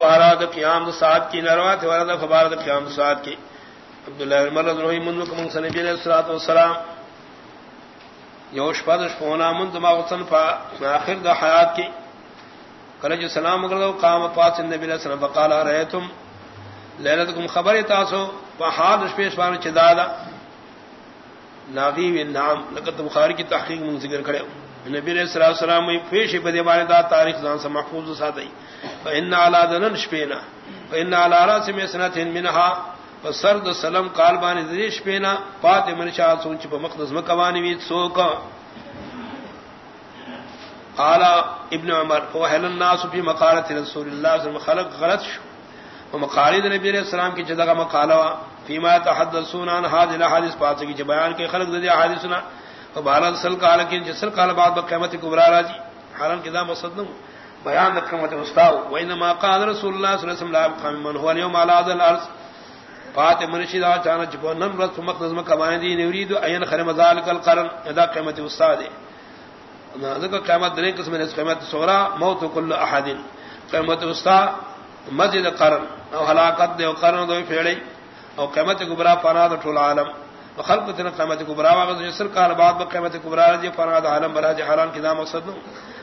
فاراد قیام سات کی نروات ورد فبارد قیام سات کی۔ عبداللہ مرد روحی منو کم سن نبی علیہ الصلوۃ والسلام یوش پدش پونا من دما وطن فا آخر دا حیات کی۔ کلج سلام کرو قام پاس نبی علیہ السلام فقال رأيتم لیلتکم خبر تاسو فحال شپیش بار چدادا ناغی و نام لقد بخاری کی تحقیق من ذکر کرے نبی علیہ الصلوۃ والسلام پیش بدی بار دا تاریخ جان سے محفوظ ساتھ فإن على ذنن شپینا فإن على راس میں سنت منها۔ فسرد سلام قال بان ذی شپینا پات من شاہ سوچ په مقدس مکوانی وی سوک۔ قال ابن عمر فوهل الناس في مقالة رسول الله صلى الله عليه وسلم، خلق غلط شو۔ ومقالد نبی علیہ السلام کی جدہ مقالہ فيما تحدثون عن هذه الاحاديث پاس کی بیان کے خلق ذی احادیث سنا وبارد سل قال کہ جسل قال بعد قیامت کبرى راجی حرام کی دا مقصد نہ بیان دکھمت استاو وینما قال رسول اللہ صلی اللہ علیہ وسلم لا قام من هو اليوم على هذا الارض فات مرشد چانا چپو رت مقدس مکوان دی نورید عین خرم ذلك القرن۔ ادا قیمت استاد ذکر قیامت دنے قسم نے قیامت سورا موت کل احد۔ قیامت استاد، مسجد قرن۔ او ہلاکت دے قرن دو پھیڑے۔ او قیامت کبرا کبرى فراد طول عالم۔ وخلق تن قیامت کبرى واغ جسر قال بعد قیامت کبرى دی فراد عالم براج حالان کی دا مقصد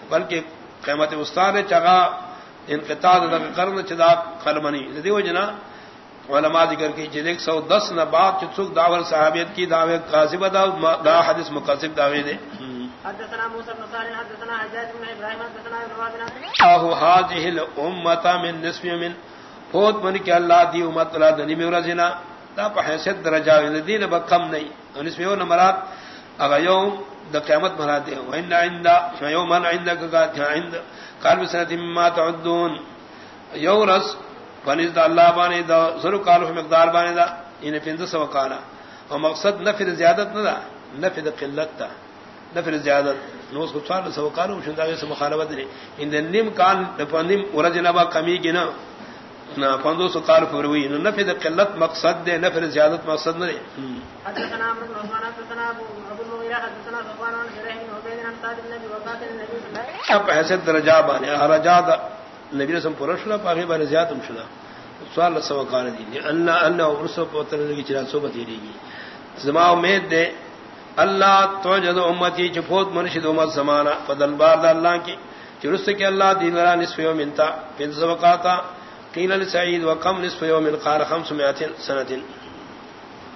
بلکہ قیمت استاد چگا انقطاع کرن چدا قلمنی دی وجنا علماء ذکر کی جے 110 نہ بعد چسک داور صحابیت کی دعوے قاضب دا دا حدیث مقاصد دعوے دے۔ حدثنا موسى بن صالح حدثنا حجاج بن ابراهيم حدثنا ابن اهو هذه الامه من نصف من فوت من کہ اللہ دی امت لا دنی میں رزنا دا پہ حیثیت درجہ دین بکم نہیں نصف یو نمرات اگر یوم دا قیامت مراد دے. وان عند یوم عندك عند قال بسنه مما تعدون. یورس فنز دا اللہ بانے دا ضرور قالو مقدار بانے دا یعنی ان پند سو قالا اور مقصد نفر زیادت نہ دا نفر قلت دا نفر زیادت. نو کو سوال سو قالو شندا سے مخالفت نہیں ان نیم کان پندیم ورجنبا کمی کی نہ نہ پندو سو قال فروی نو قلت مقصد دے زیادت مقصد نہ حدثنا عمرو بن عثمان حدثنا ابو المغيرة حدثنا صفوان عن شريح بن عبيد عن سعد بن ابي وقاص النبي صلى الله عليه وسلم. اب حیثیت درجہ بانے درجات نبی رسم پرشلا پاگے بانے زیادت مشلا سوال سو کار دی اللہ اللہ ورسو پوتر زما امید دے اللہ تو جد امتی چفوت مرشد امت زمانہ دا اللہ کی چرس کے اللہ دین را نصف یوم انتا پھر سبقاتا قیل لسعید وکم نصف یوم قال خمس مئات سنتین